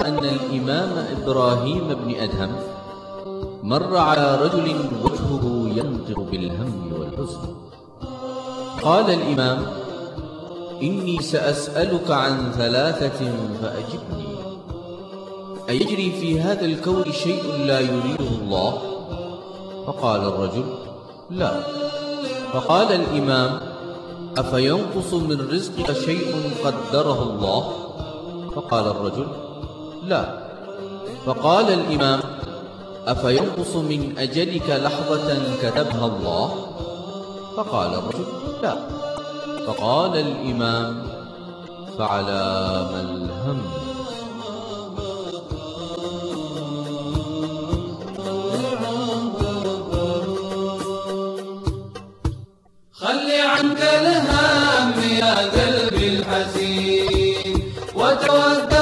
أن الإمام إبراهيم بن أدهم مر على رجل وجهه ينطق بالهم والحزن. قال الإمام إني سأسألك عن ثلاثة فأجبني. أيجري في هذا الكون شيء لا يريده الله؟ فقال الرجل لا. فقال الإمام أفينقص من رزقك شيء قدره الله؟ فقال الرجل لا. فقال الإمام أفينقص من أجلك لحظة كتبها الله؟ فقال الرجل لا. فقال الإمام فعلى ما الهم. خلي عنك الهم يا قلبي الحزين وتوكل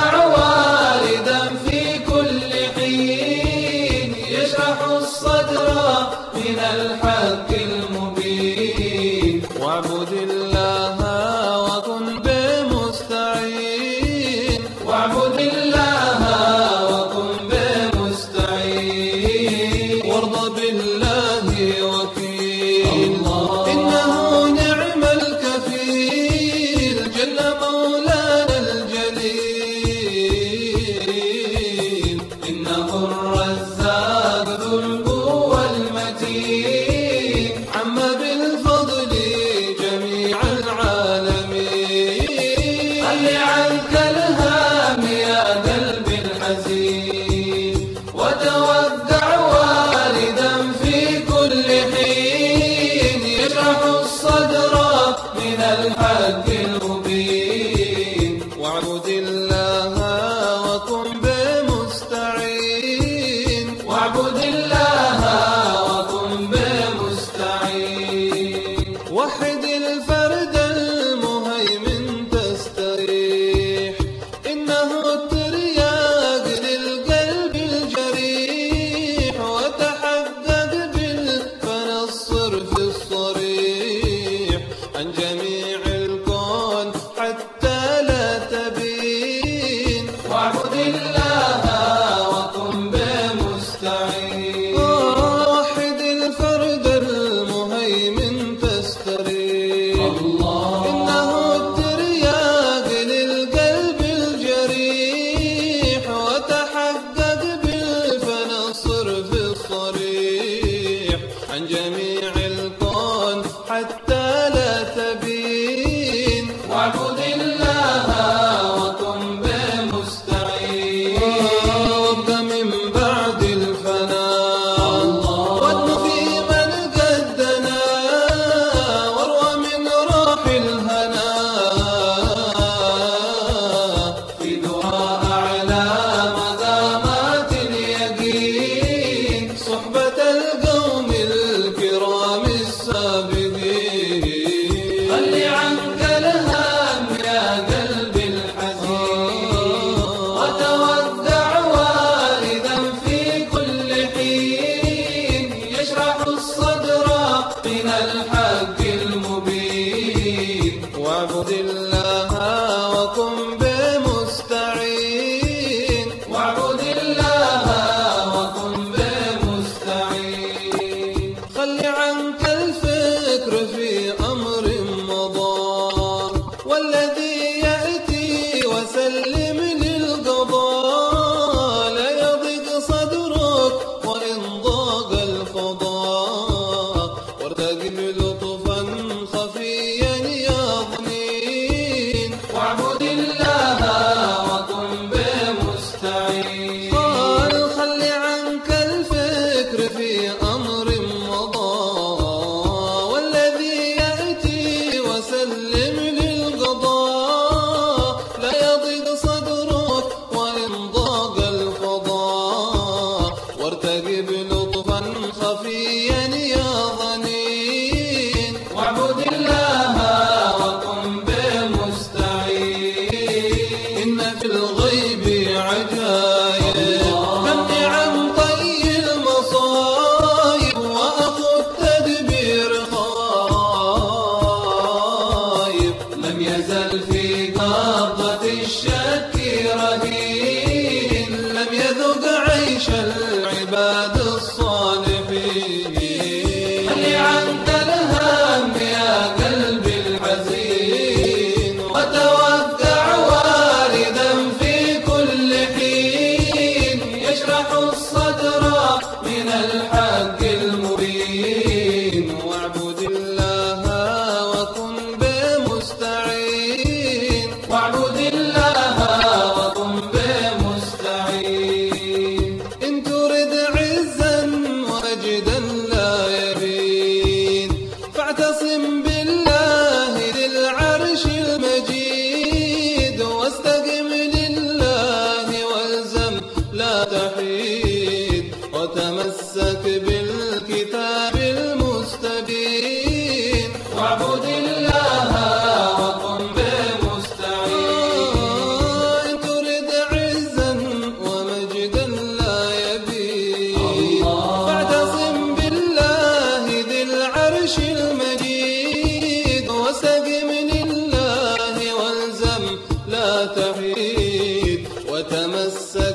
من الحق بمستعين لا تحيد وتمسك